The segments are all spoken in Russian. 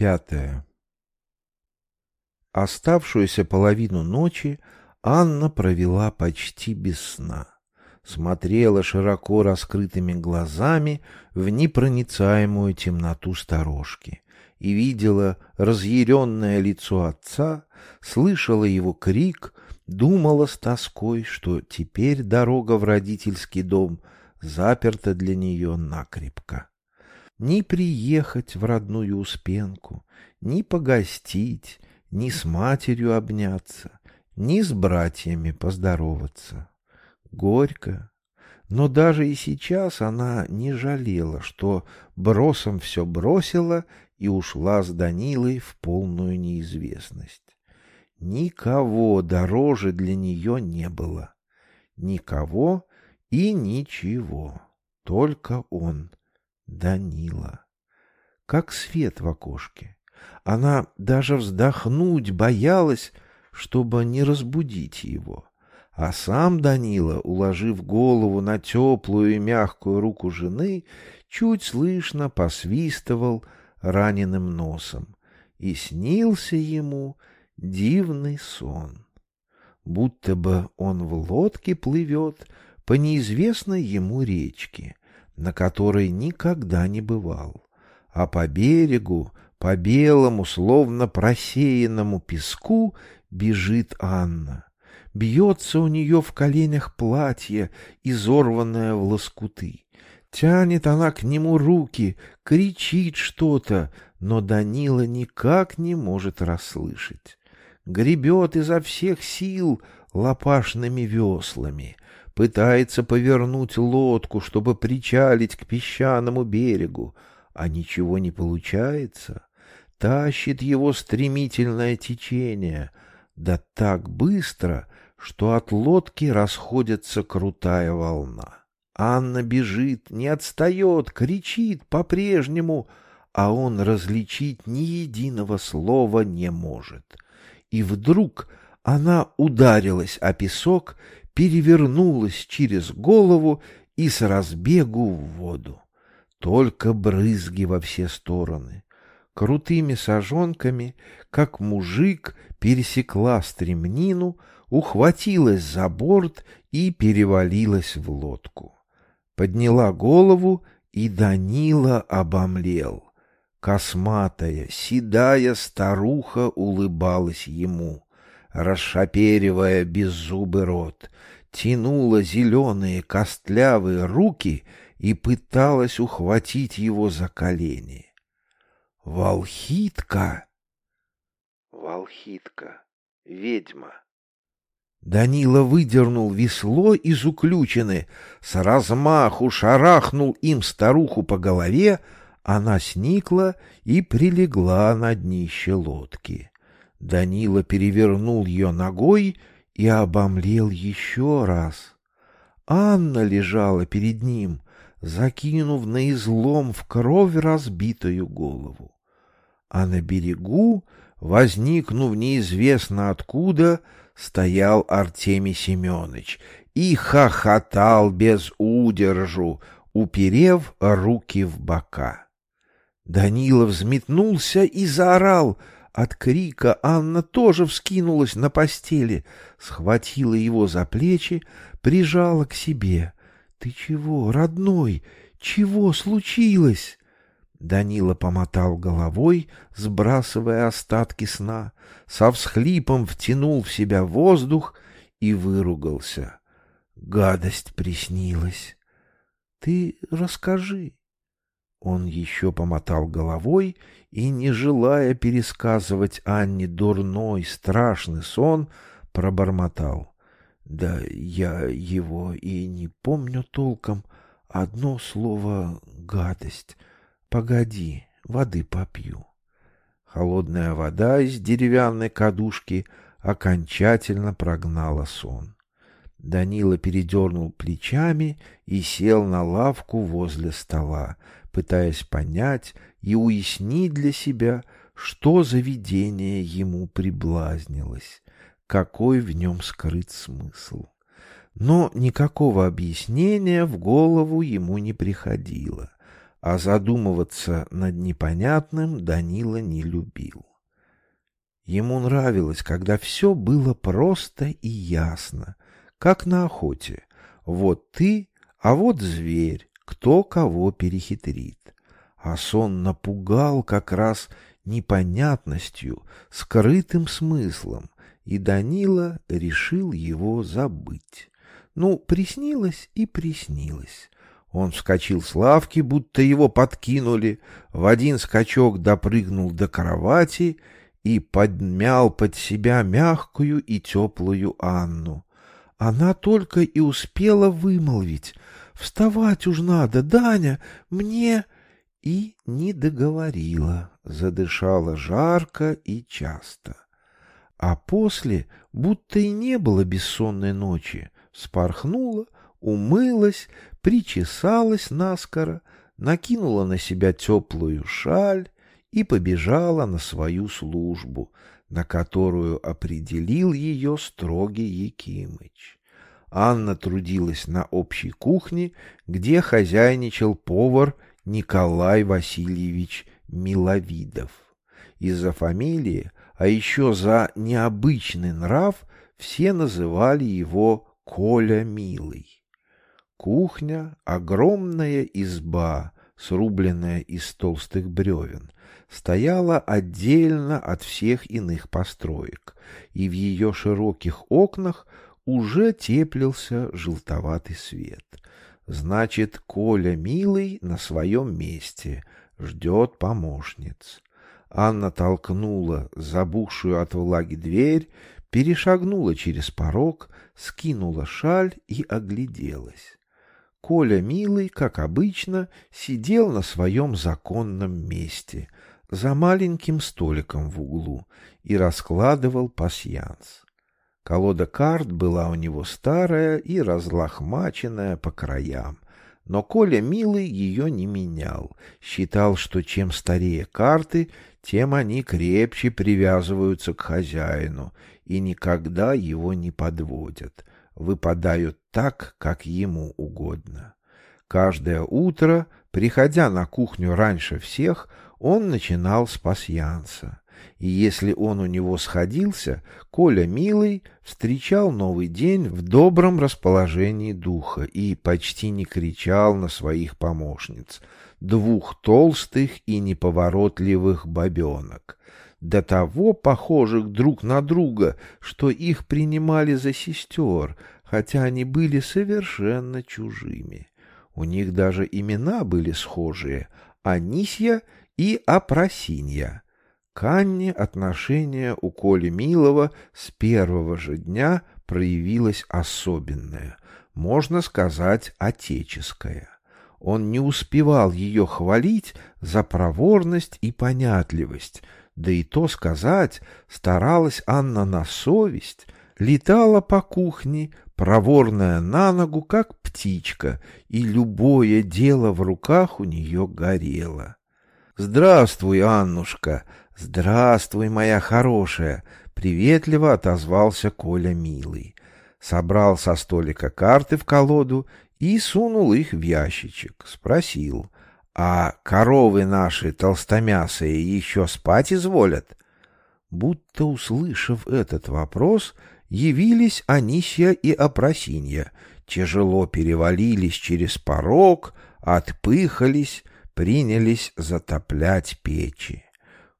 Пятое. Оставшуюся половину ночи Анна провела почти без сна. Смотрела широко раскрытыми глазами в непроницаемую темноту сторожки и видела разъяренное лицо отца, слышала его крик, думала с тоской, что теперь дорога в родительский дом заперта для нее накрепко ни приехать в родную Успенку, ни погостить, ни с матерью обняться, ни с братьями поздороваться. Горько. Но даже и сейчас она не жалела, что бросом все бросила и ушла с Данилой в полную неизвестность. Никого дороже для нее не было. Никого и ничего. Только он. Данила. Как свет в окошке. Она даже вздохнуть боялась, чтобы не разбудить его. А сам Данила, уложив голову на теплую и мягкую руку жены, чуть слышно посвистывал раненым носом. И снился ему дивный сон. Будто бы он в лодке плывет по неизвестной ему речке, на которой никогда не бывал, а по берегу, по белому, словно просеянному песку, бежит Анна. Бьется у нее в коленях платье, изорванное в лоскуты. Тянет она к нему руки, кричит что-то, но Данила никак не может расслышать. Гребет изо всех сил лопашными веслами, пытается повернуть лодку, чтобы причалить к песчаному берегу, а ничего не получается. Тащит его стремительное течение, да так быстро, что от лодки расходится крутая волна. Анна бежит, не отстает, кричит по-прежнему, а он различить ни единого слова не может. И вдруг она ударилась о песок перевернулась через голову и с разбегу в воду. Только брызги во все стороны. Крутыми сажонками, как мужик, пересекла стремнину, ухватилась за борт и перевалилась в лодку. Подняла голову, и Данила обомлел. Косматая, седая старуха улыбалась ему расшаперивая беззубый рот, тянула зеленые костлявые руки и пыталась ухватить его за колени. «Волхитка!» «Волхитка, ведьма!» Данила выдернул весло из уключины, с размаху шарахнул им старуху по голове, она сникла и прилегла на днище лодки. Данила перевернул ее ногой и обомлел еще раз. Анна лежала перед ним, закинув на излом в кровь разбитую голову. А на берегу, возникнув неизвестно откуда, стоял Артемий Семенович и хохотал без удержу, уперев руки в бока. Данила взметнулся и заорал — от крика Анна тоже вскинулась на постели, схватила его за плечи, прижала к себе. — Ты чего, родной? Чего случилось? Данила помотал головой, сбрасывая остатки сна, со всхлипом втянул в себя воздух и выругался. Гадость приснилась. — Ты расскажи. Он еще помотал головой и, не желая пересказывать Анне дурной, страшный сон, пробормотал. Да я его и не помню толком. Одно слово — гадость. Погоди, воды попью. Холодная вода из деревянной кадушки окончательно прогнала сон. Данила передернул плечами и сел на лавку возле стола, пытаясь понять и уяснить для себя, что за видение ему приблазнилось, какой в нем скрыт смысл. Но никакого объяснения в голову ему не приходило. а задумываться над непонятным Данила не любил. Ему нравилось, когда все было просто и ясно, как на охоте. Вот ты, а вот зверь, кто кого перехитрит. А сон напугал как раз непонятностью, скрытым смыслом, и Данила решил его забыть. Ну, приснилось и приснилось. Он вскочил с лавки, будто его подкинули, в один скачок допрыгнул до кровати и подмял под себя мягкую и теплую Анну. Она только и успела вымолвить «Вставать уж надо, Даня, мне...» И не договорила, задышала жарко и часто. А после, будто и не было бессонной ночи, спорхнула, умылась, причесалась наскоро, накинула на себя теплую шаль и побежала на свою службу, на которую определил ее строгий Якимыч. Анна трудилась на общей кухне, где хозяйничал повар Николай Васильевич Миловидов. Из-за фамилии, а еще за необычный нрав, все называли его Коля Милый. Кухня — огромная изба, срубленная из толстых бревен, стояла отдельно от всех иных построек, и в ее широких окнах уже теплился желтоватый свет. Значит, Коля милый на своем месте, ждет помощниц. Анна толкнула забухшую от влаги дверь, перешагнула через порог, скинула шаль и огляделась. Коля Милый, как обычно, сидел на своем законном месте, за маленьким столиком в углу, и раскладывал пасьянс. Колода карт была у него старая и разлохмаченная по краям, но Коля Милый ее не менял, считал, что чем старее карты, тем они крепче привязываются к хозяину и никогда его не подводят, выпадают так, как ему угодно. Каждое утро, приходя на кухню раньше всех, он начинал с пасьянса. И если он у него сходился, Коля Милый встречал новый день в добром расположении духа и почти не кричал на своих помощниц, двух толстых и неповоротливых бабенок, до того похожих друг на друга, что их принимали за сестер, хотя они были совершенно чужими. У них даже имена были схожие — Анисья и Апросинья. К Анне отношение у Коли Милова с первого же дня проявилось особенное, можно сказать, отеческое. Он не успевал ее хвалить за проворность и понятливость, да и то сказать, старалась Анна на совесть, летала по кухне, проворная на ногу, как птичка, и любое дело в руках у нее горело. «Здравствуй, Аннушка! Здравствуй, моя хорошая!» — приветливо отозвался Коля Милый. Собрал со столика карты в колоду и сунул их в ящичек. Спросил, «А коровы наши толстомясые еще спать изволят?» Будто услышав этот вопрос, явились Анисья и Опросинья, тяжело перевалились через порог, отпыхались, принялись затоплять печи.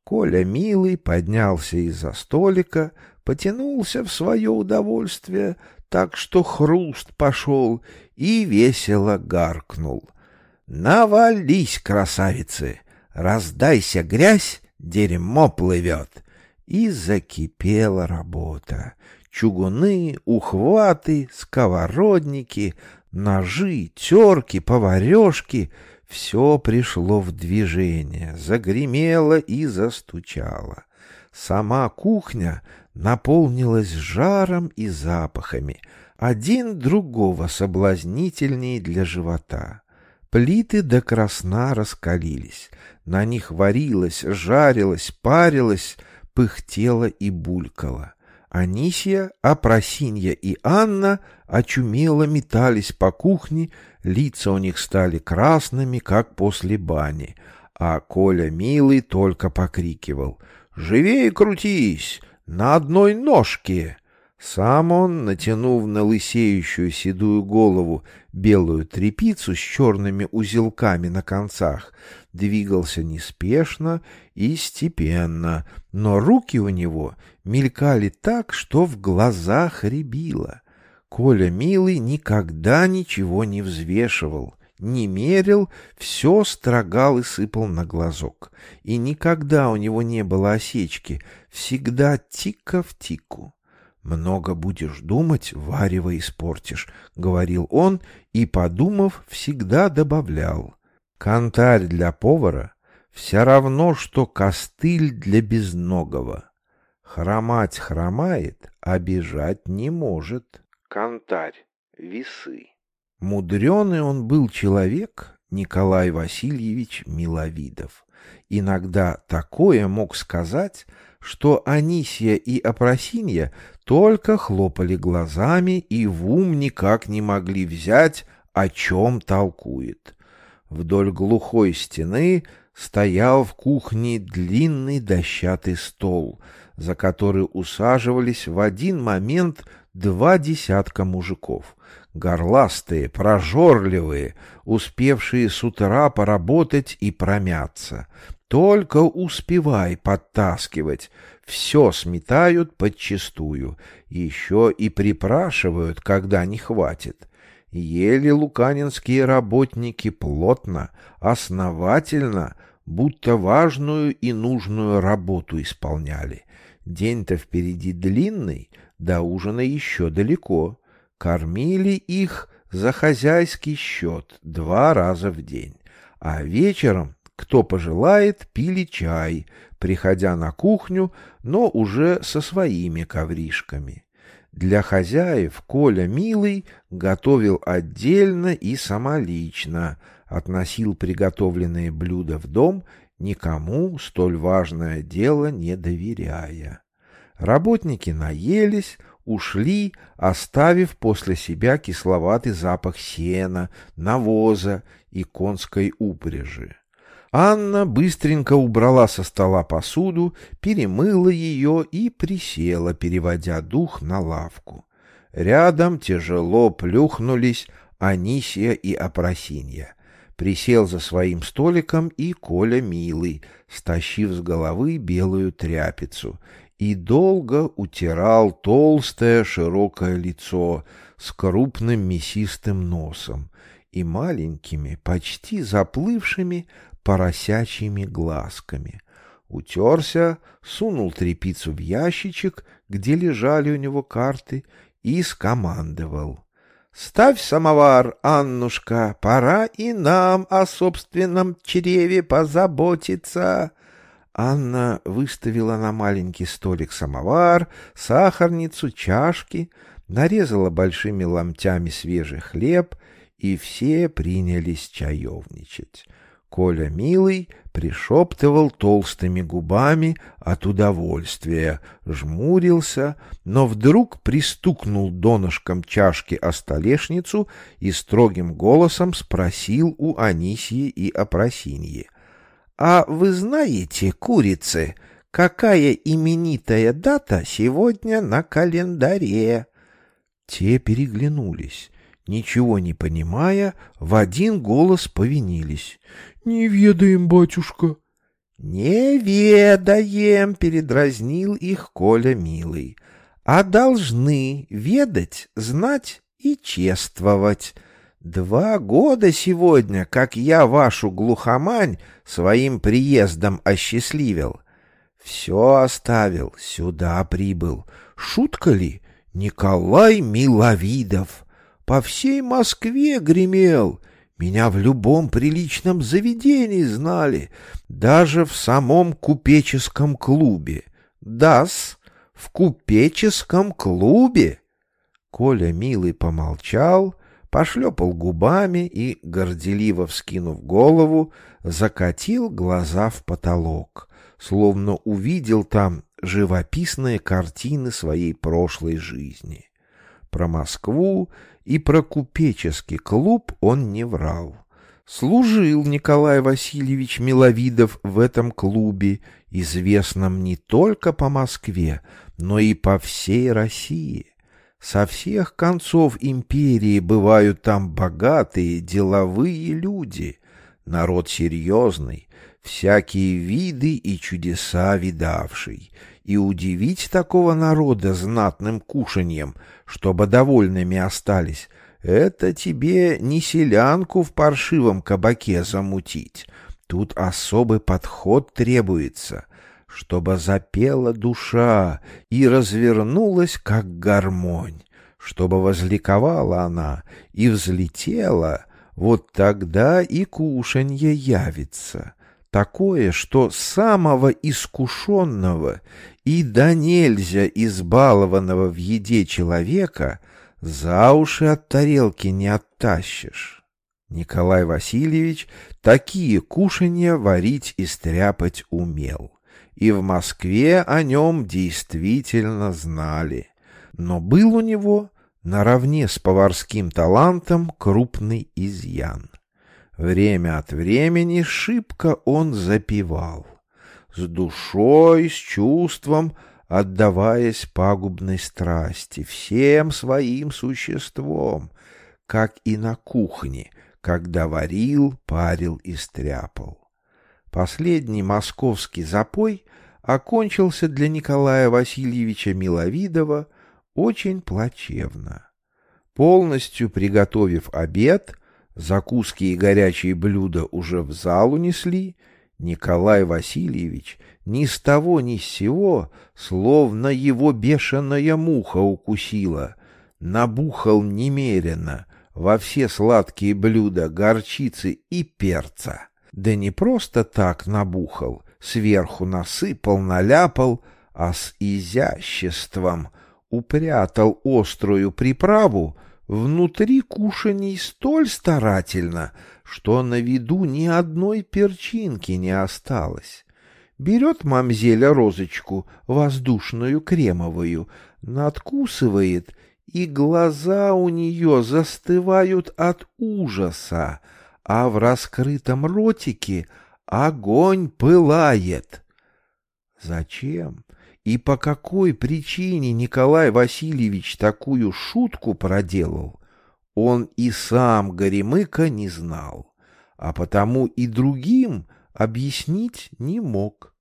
Коля Милый поднялся из-за столика, потянулся в свое удовольствие, так что хруст пошел и весело гаркнул. «Навались, красавицы! Раздайся грязь, дерьмо плывет!» И закипела работа. Чугуны, ухваты, сковородники, ножи, терки, поварешки — все пришло в движение, загремело и застучало. Сама кухня наполнилась жаром и запахами, один другого соблазнительнее для живота. Плиты до красна раскалились, на них варилось, жарилось, парилось, пыхтело и булькало. Анисия, Апросинья и Анна очумело метались по кухне, лица у них стали красными, как после бани, а Коля Милый только покрикивал «Живее крутись! На одной ножке!» Сам он, натянув на лысеющую седую голову белую трепицу с черными узелками на концах, двигался неспешно и степенно, но руки у него мелькали так, что в глазах рябило. Коля, милый, никогда ничего не взвешивал, не мерил, все строгал и сыпал на глазок. И никогда у него не было осечки, всегда тика в тику. «Много будешь думать, варево испортишь», — говорил он и, подумав, всегда добавлял. «Кантарь для повара все равно, что костыль для безногого. Хромать хромает, а бежать не может». Кантарь, весы. Мудреный он был человек, Николай Васильевич Миловидов. Иногда такое мог сказать, что Анисия и Апросинья только хлопали глазами и в ум никак не могли взять, о чем толкует. Вдоль глухой стены стоял в кухне длинный дощатый стол, за который усаживались в один момент два десятка мужиков, горластые, прожорливые, успевшие с утра поработать и промяться, только успевай подтаскивать. Все сметают подчистую. Еще и припрашивают, когда не хватит. Ели луканинские работники плотно, основательно, будто важную и нужную работу исполняли. День-то впереди длинный, до ужина еще далеко. Кормили их за хозяйский счет два раза в день, а вечером кто пожелает, пили чай, приходя на кухню, но уже со своими ковришками. Для хозяев Коля Милый готовил отдельно и самолично, относил приготовленные блюда в дом, никому столь важное дело не доверяя. Работники наелись, ушли, оставив после себя кисловатый запах сена, навоза и конской упряжи. Анна быстренько убрала со стола посуду, перемыла ее и присела, переводя дух на лавку. Рядом тяжело плюхнулись Анисия и Апросинья. Присел за своим столиком и Коля Милый, стащив с головы белую тряпицу, и долго утирал толстое широкое лицо с крупным мясистым носом и маленькими, почти заплывшими, поросячьими глазками. Утерся, сунул трепицу в ящичек, где лежали у него карты, и скомандовал. — Ставь самовар, Аннушка, пора и нам о собственном чреве позаботиться. Анна выставила на маленький столик самовар, сахарницу, чашки, нарезала большими ломтями свежий хлеб, и все принялись чаевничать. Коля Милый пришептывал толстыми губами от удовольствия, жмурился, но вдруг пристукнул донышком чашки о столешницу и строгим голосом спросил у Анисии и Апросиньи. — А вы знаете, курицы, какая именитая дата сегодня на календаре? Те переглянулись ничего не понимая, в один голос повинились. — Не ведаем, батюшка. — Не ведаем, — передразнил их Коля Милый, — а должны ведать, знать и чествовать. Два года сегодня, как я вашу глухомань своим приездом осчастливил. Все оставил, сюда прибыл. Шутка ли? Николай Миловидов по всей Москве гремел. Меня в любом приличном заведении знали, даже в самом купеческом клубе. Дас, в купеческом клубе. Коля, милый, помолчал, пошлепал губами и, горделиво вскинув голову, закатил глаза в потолок, словно увидел там живописные картины своей прошлой жизни. Про Москву и про купеческий клуб он не врал. Служил Николай Васильевич Миловидов в этом клубе, известном не только по Москве, но и по всей России. Со всех концов империи бывают там богатые, деловые люди, народ серьезный, всякие виды и чудеса видавший, и удивить такого народа знатным кушаньем, чтобы довольными остались, это тебе не селянку в паршивом кабаке замутить. Тут особый подход требуется, чтобы запела душа и развернулась, как гармонь, чтобы возликовала она и взлетела, вот тогда и кушанье явится. Такое, что самого искушенного и до нельзя избалованного в еде человека — за уши от тарелки не оттащишь. Николай Васильевич такие кушанья варить и стряпать умел. И в Москве о нем действительно знали. Но был у него, наравне с поварским талантом, крупный изъян. Время от времени шибко он запивал. С душой, с чувством — отдаваясь пагубной страсти всем своим существом, как и на кухне, когда варил, парил и стряпал. Последний московский запой окончился для Николая Васильевича Миловидова очень плачевно. Полностью приготовив обед, закуски и горячие блюда уже в зал унесли, Николай Васильевич ни с того ни с сего, словно его бешеная муха укусила, набухал немерено во все сладкие блюда горчицы и перца. Да не просто так набухал, сверху насыпал, наляпал, а с изяществом упрятал острую приправу внутри кушаний столь старательно, что на виду ни одной перчинки не осталось. Берет мамзеля розочку, воздушную кремовую, надкусывает, и глаза у нее застывают от ужаса, а в раскрытом ротике огонь пылает. Зачем и по какой причине Николай Васильевич такую шутку проделал, он и сам Горемыка не знал, а потому и другим объяснить не мог.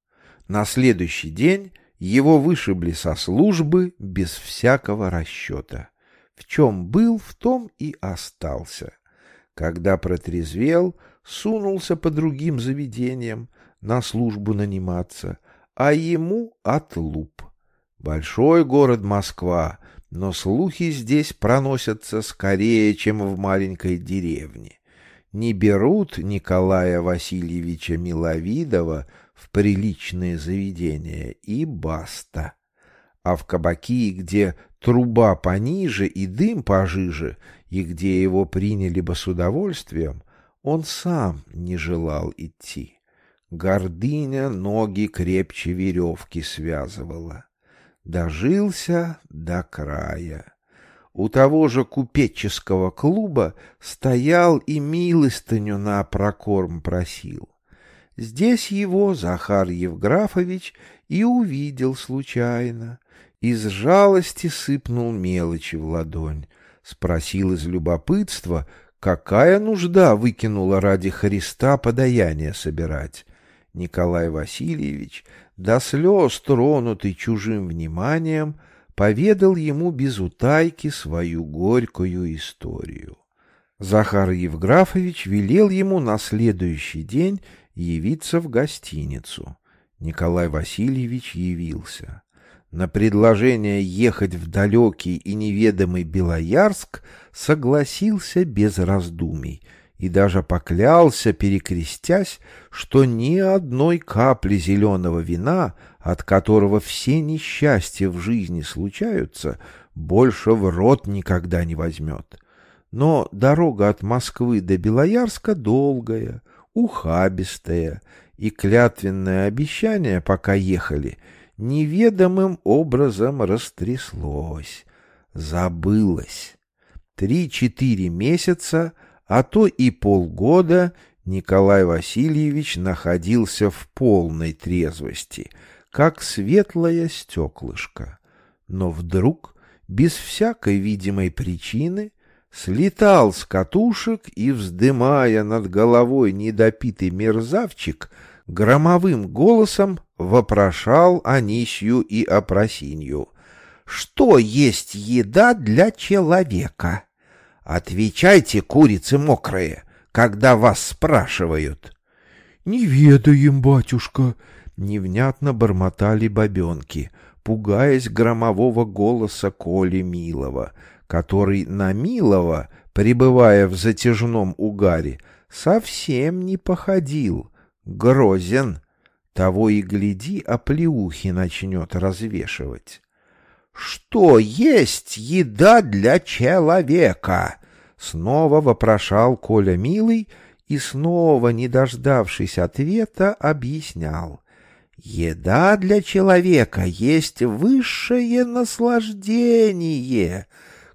На следующий день его вышибли со службы без всякого расчета. В чем был, в том и остался. Когда протрезвел, сунулся по другим заведениям на службу наниматься, а ему отлуп. Большой город Москва, но слухи здесь проносятся скорее, чем в маленькой деревне. Не берут Николая Васильевича Миловидова в приличные заведения и баста. А в кабаки, где труба пониже и дым пожиже, и где его приняли бы с удовольствием, он сам не желал идти. Гордыня ноги крепче веревки связывала. Дожился до края. У того же купеческого клуба стоял и милостыню на прокорм просил. Здесь его Захар Евграфович и увидел случайно. Из жалости сыпнул мелочи в ладонь. Спросил из любопытства, какая нужда выкинула ради Христа подаяние собирать. Николай Васильевич, до слез тронутый чужим вниманием, поведал ему без утайки свою горькую историю. Захар Евграфович велел ему на следующий день явиться в гостиницу. Николай Васильевич явился. На предложение ехать в далекий и неведомый Белоярск согласился без раздумий и даже поклялся, перекрестясь, что ни одной капли зеленого вина, от которого все несчастья в жизни случаются, больше в рот никогда не возьмет. Но дорога от Москвы до Белоярска долгая, ухабистая, и клятвенное обещание, пока ехали, неведомым образом растряслось, забылось. Три-четыре месяца, а то и полгода Николай Васильевич находился в полной трезвости, как светлое стеклышко. Но вдруг, без всякой видимой причины, слетал с катушек и, вздымая над головой недопитый мерзавчик, громовым голосом вопрошал Анисью и Опросинью. «Что есть еда для человека?» «Отвечайте, курицы мокрые, когда вас спрашивают». «Не ведаем, батюшка», — невнятно бормотали бабенки, пугаясь громового голоса Коли Милова, который на Милова, пребывая в затяжном угаре, совсем не походил. Грозен. Того и гляди, оплеухи начнет развешивать. «Что есть еда для человека?» Снова вопрошал Коля Милый и снова, не дождавшись ответа, объяснял. «Еда для человека есть высшее наслаждение.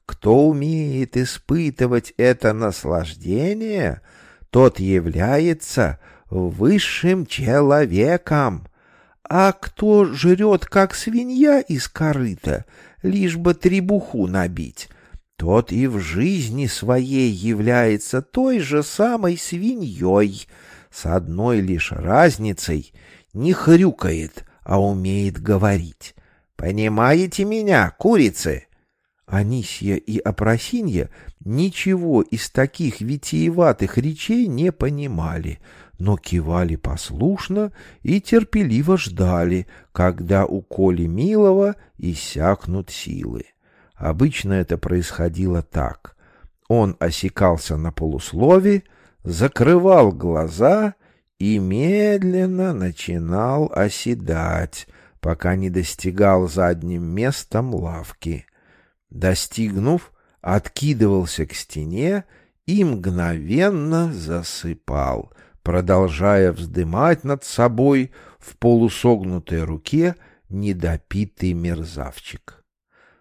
Кто умеет испытывать это наслаждение, тот является высшим человеком. А кто жрет, как свинья из корыта, лишь бы требуху набить, тот и в жизни своей является той же самой свиньей, с одной лишь разницей — не хрюкает, а умеет говорить. Понимаете меня, курицы? Анисья и Опросинья ничего из таких витиеватых речей не понимали, но кивали послушно и терпеливо ждали, когда у Коли Милова иссякнут силы. Обычно это происходило так. Он осекался на полуслове, закрывал глаза и медленно начинал оседать, пока не достигал задним местом лавки. Достигнув, откидывался к стене и мгновенно засыпал, продолжая вздымать над собой в полусогнутой руке недопитый мерзавчик.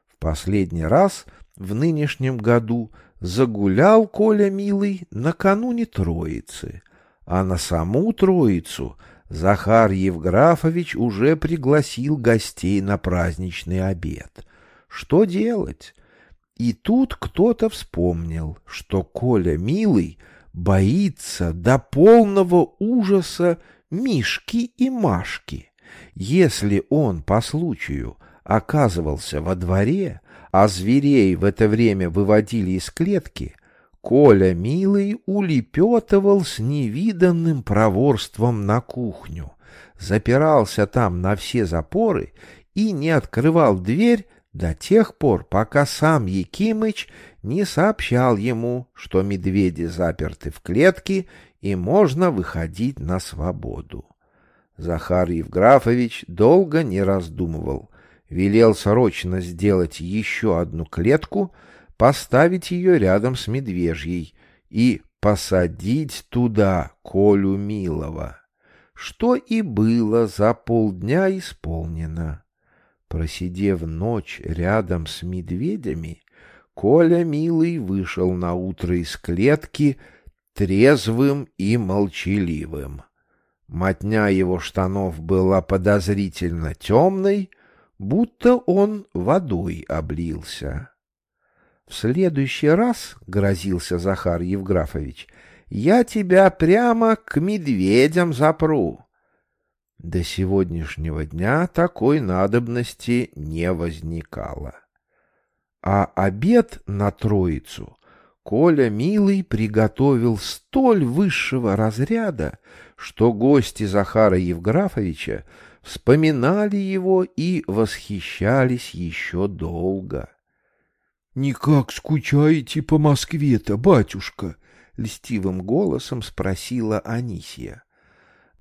В последний раз в нынешнем году загулял Коля Милый накануне Троицы, а на саму Троицу Захар Евграфович уже пригласил гостей на праздничный обед. Что делать? И тут кто-то вспомнил, что Коля Милый боится до полного ужаса Мишки и Машки. Если он по случаю оказывался во дворе, а зверей в это время выводили из клетки, Коля Милый улепетывал с невиданным проворством на кухню, запирался там на все запоры и не открывал дверь до тех пор, пока сам Якимыч не сообщал ему, что медведи заперты в клетке и можно выходить на свободу. Захар Евграфович долго не раздумывал, велел срочно сделать еще одну клетку — поставить ее рядом с медвежьей и посадить туда Колю Милова, что и было за полдня исполнено. Просидев ночь рядом с медведями, Коля Милый вышел на утро из клетки трезвым и молчаливым. Мотня его штанов была подозрительно темной, будто он водой облился. В следующий раз, — грозился Захар Евграфович, — я тебя прямо к медведям запру. До сегодняшнего дня такой надобности не возникало. А обед на троицу Коля Милый приготовил столь высшего разряда, что гости Захара Евграфовича вспоминали его и восхищались еще долго. — Никак скучаете по Москве-то, батюшка? — льстивым голосом спросила Анисия. —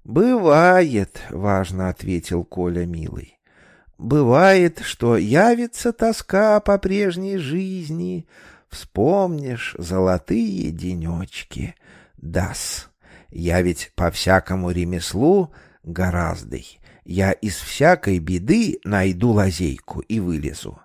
Бывает, — важно ответил Коля милый. — Бывает, что явится тоска по прежней жизни, вспомнишь золотые денечки. Дас, я ведь по всякому ремеслу гораздо. Я из всякой беды найду лазейку и вылезу.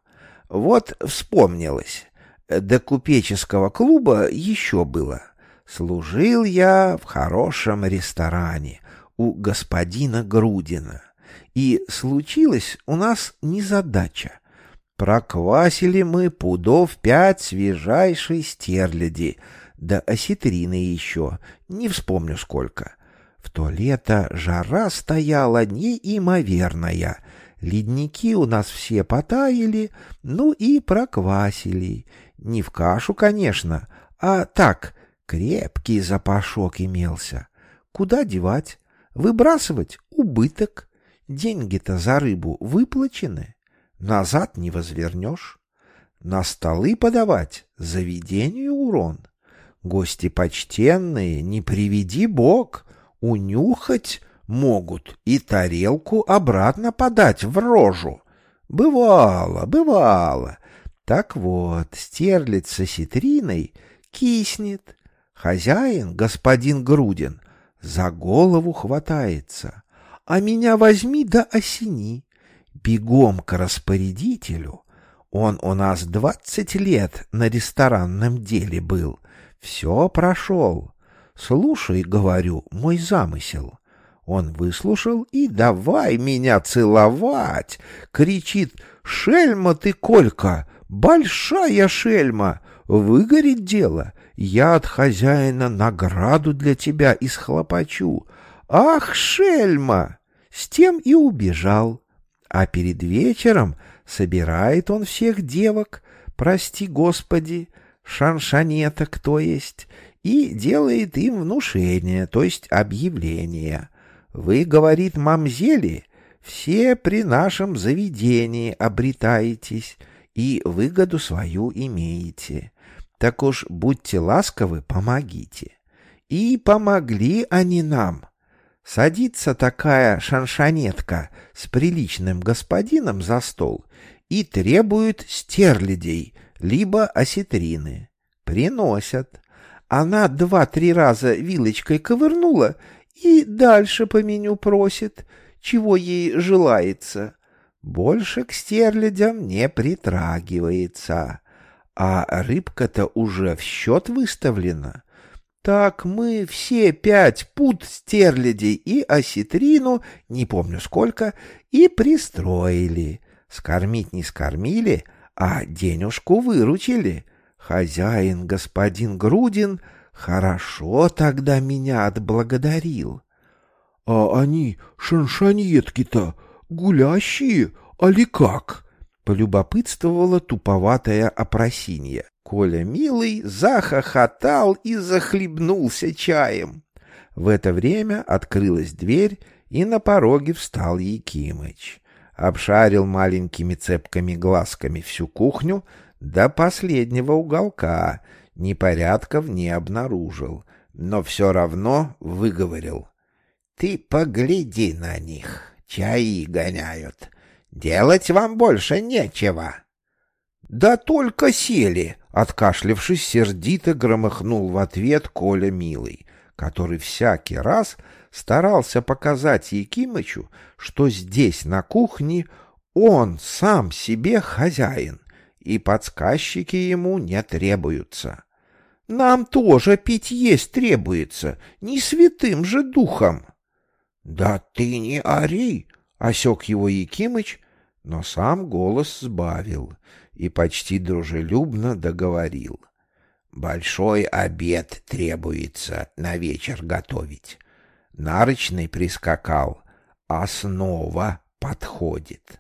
Вот вспомнилось. До купеческого клуба еще было. Служил я в хорошем ресторане у господина Грудина. И случилась у нас незадача. Проквасили мы пудов пять свежайшей стерляди, да осетрины еще, не вспомню сколько. В то лето жара стояла неимоверная, ледники у нас все потаяли, ну и проквасили. Не в кашу, конечно, а так, крепкий запашок имелся. Куда девать? Выбрасывать — убыток. Деньги-то за рыбу выплачены. Назад не возвернешь. На столы подавать — заведению урон. Гости почтенные, не приведи бог, унюхать могут и тарелку обратно подать в рожу. Бывало, бывало. Так вот, стерлиц со ситриной киснет. Хозяин, господин Грудин, за голову хватается. А меня возьми да осени. Бегом к распорядителю. Он у нас двадцать лет на ресторанном деле был. Все прошел. Слушай, говорю, мой замысел. Он выслушал и давай меня целовать. Кричит, шельма ты, Колька, большая шельма. Выгорит дело, я от хозяина награду для тебя исхлопочу. Ах, шельма! С тем и убежал. А перед вечером собирает он всех девок, прости господи, шаншанеток, то есть, и делает им внушение, то есть объявление. Вы, говорит мамзели, все при нашем заведении обретаетесь и выгоду свою имеете. Так уж будьте ласковы, помогите. И помогли они нам. Садится такая шаншанетка с приличным господином за стол и требует стерлядей, либо осетрины. Приносят. Она два-три раза вилочкой ковырнула и дальше по меню просит, чего ей желается. Больше к стерлядям не притрагивается. А рыбка-то уже в счет выставлена. Так мы все пять пут стерлядей и осетрину, не помню сколько, и пристроили. Скормить не скормили, а денежку выручили. Хозяин, господин Грудин, хорошо тогда меня отблагодарил. — А они, шаншаньетки-то, гулящие, али как? Полюбопытствовала туповатая опросинья. Коля милый захохотал и захлебнулся чаем. В это время открылась дверь, и на пороге встал Якимыч. Обшарил маленькими цепкими глазками всю кухню до последнего уголка, непорядков не обнаружил, но все равно выговорил. — Ты погляди на них, чаи гоняют. Делать вам больше нечего. — Да только сели! — откашлившись, сердито громыхнул в ответ Коля Милый, который всякий раз старался показать Якимычу, что здесь, на кухне, он сам себе хозяин, и подсказчики ему не требуются. Нам тоже пить есть требуется, не святым же духом. — Да ты не ори! — осек его Якимыч, но сам голос сбавил и почти дружелюбно договорил. «Большой обед требуется на вечер готовить. Нарочный прискакал, а снова подходит».